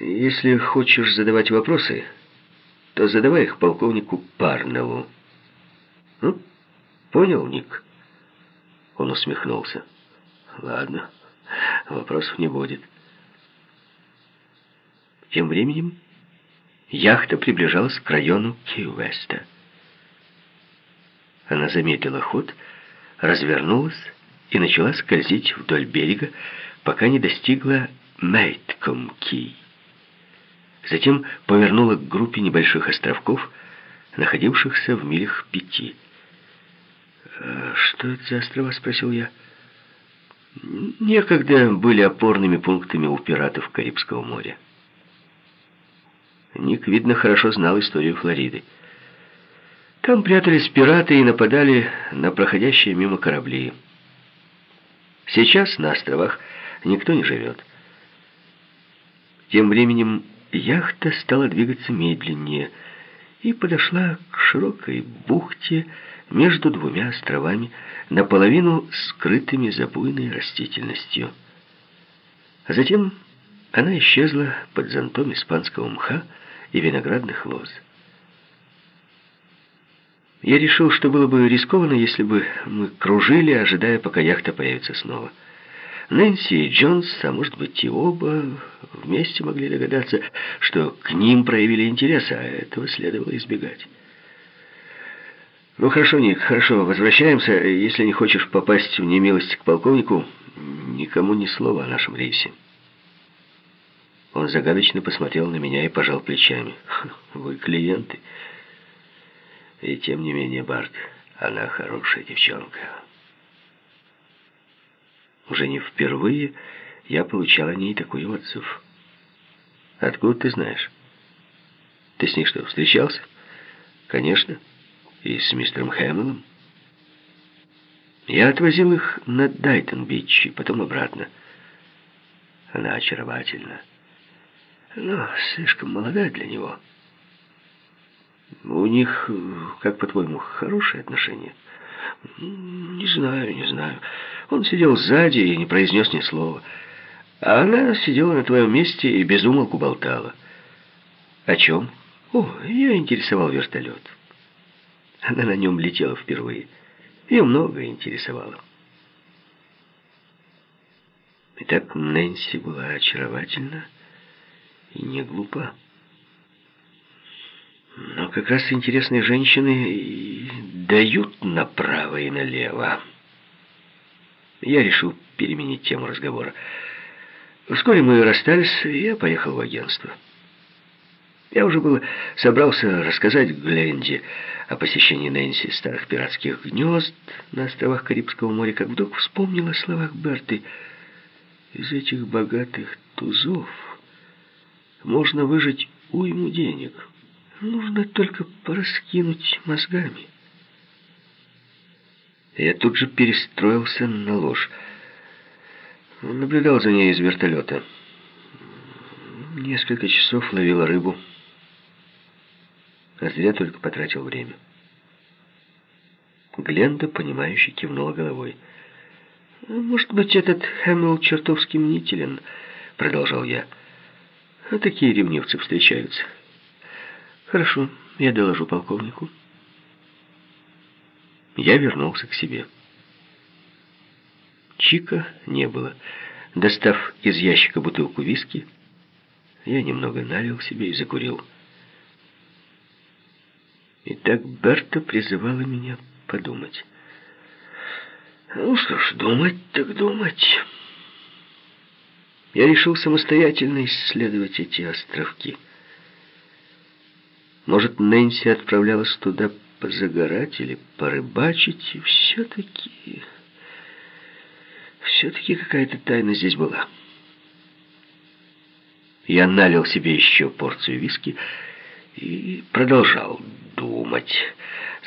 Если хочешь задавать вопросы, то задавай их полковнику Парнеллу. Ну, понял, Ник? Он усмехнулся. Ладно, вопросов не будет. Тем временем яхта приближалась к району Ки-Веста. Она замедлила ход, развернулась и начала скользить вдоль берега, пока не достигла Мейтком-Ки. Затем повернула к группе небольших островков, находившихся в милях пяти. «А «Что это за острова?» — спросил я. «Некогда были опорными пунктами у пиратов Карибского моря». Ник, видно, хорошо знал историю Флориды. Там прятались пираты и нападали на проходящие мимо корабли. Сейчас на островах никто не живет. Тем временем яхта стала двигаться медленнее и подошла к широкой бухте между двумя островами, наполовину скрытыми за буйной растительностью. Затем она исчезла под зонтом испанского мха и виноградных лоз. Я решил, что было бы рискованно, если бы мы кружили, ожидая, пока яхта появится снова. Нэнси и Джонс, а может быть и оба, вместе могли догадаться, что к ним проявили интерес, а этого следовало избегать. «Ну хорошо, Ник, хорошо, возвращаемся. Если не хочешь попасть в немилость к полковнику, никому ни слова о нашем рейсе». Он загадочно посмотрел на меня и пожал плечами. «Вы клиенты». И тем не менее, Барт, она хорошая девчонка. Уже не впервые я получал о ней такой отзыв. Откуда ты знаешь? Ты с ней что, встречался? Конечно. И с мистером Хэмиллом. Я отвозил их на Дайтон-Бич и потом обратно. Она очаровательна. Но слишком молода для него. У них, как по-твоему, хорошие отношения? Не знаю, не знаю. Он сидел сзади и не произнес ни слова. А она сидела на твоем месте и безумолку болтала. О чем? О, ее интересовал вертолет. Она на нем летела впервые. Ее многое интересовало. Итак, Нэнси была очаровательна и не глупа. Но как раз интересные женщины дают направо и налево. Я решил переменить тему разговора. Вскоре мы расстались, и я поехал в агентство. Я уже было собрался рассказать Гленде о посещении Нэнси старых пиратских гнезд на островах Карибского моря, как вдруг вспомнил о словах Берты. Из этих богатых тузов можно выжить уйму денег. Нужно только пораскинуть мозгами. Я тут же перестроился на ложь. Наблюдал за ней из вертолета. Несколько часов ловила рыбу. А зря только потратил время. Гленда, понимающе кивнула головой. «Может быть, этот Хэмилл чертовски мнителен?» Продолжал я. «А такие ревнивцы встречаются». Хорошо, я доложу полковнику. Я вернулся к себе. Чика не было. Достав из ящика бутылку виски, я немного налил себе и закурил. И так Берта призывала меня подумать. Ну что ж, думать так думать. Я решил самостоятельно исследовать эти островки. Может, Нэнси отправлялась туда позагорать или порыбачить, все-таки... Все-таки какая-то тайна здесь была. Я налил себе еще порцию виски и продолжал думать.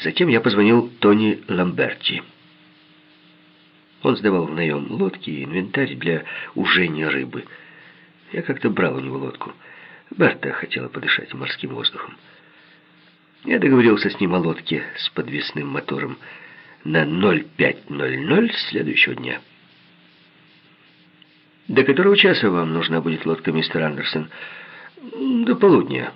Затем я позвонил Тони Ламберти. Он сдавал в наем лодки и инвентарь для ужения рыбы. Я как-то брал у него лодку. Берта хотела подышать морским воздухом. Я договорился с ним о лодке с подвесным мотором на 05.00 следующего дня. «До которого часа вам нужна будет лодка, мистер Андерсон?» До полудня.